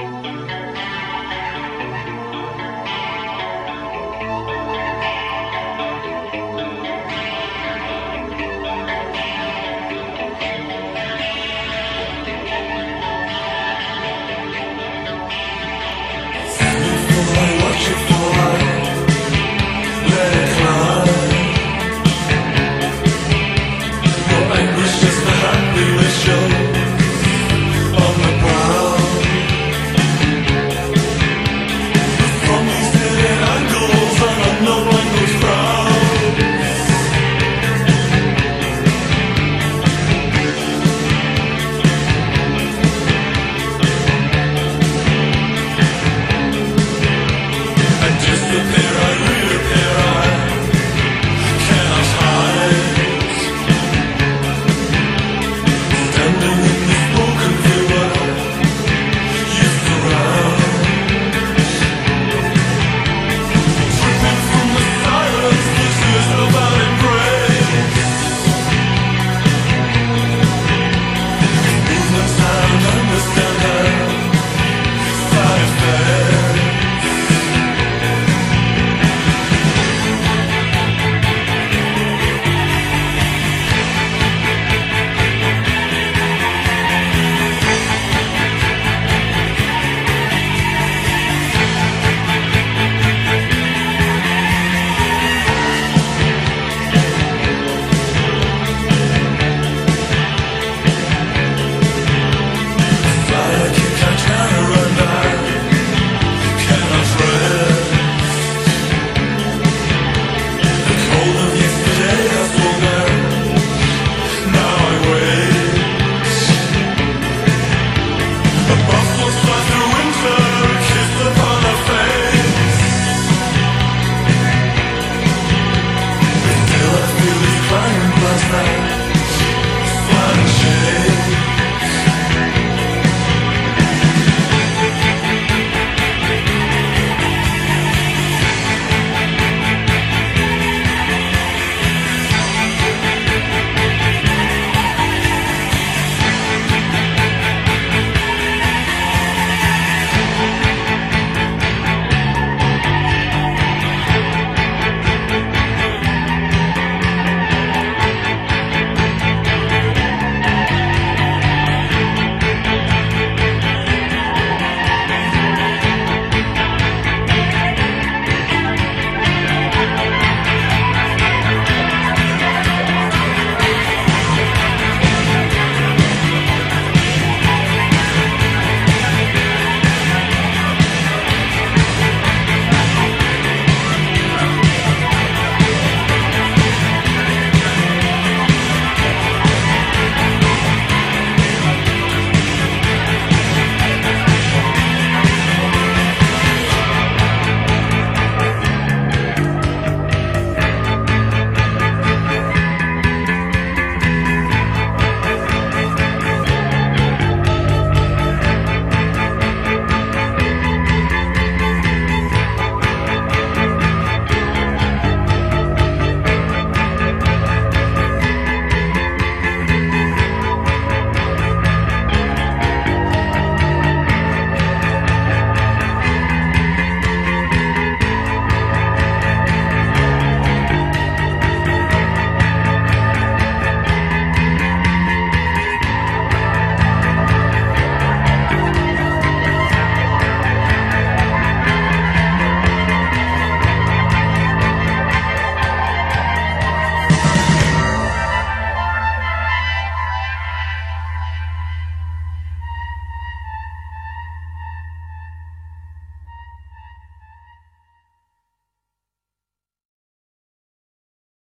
Música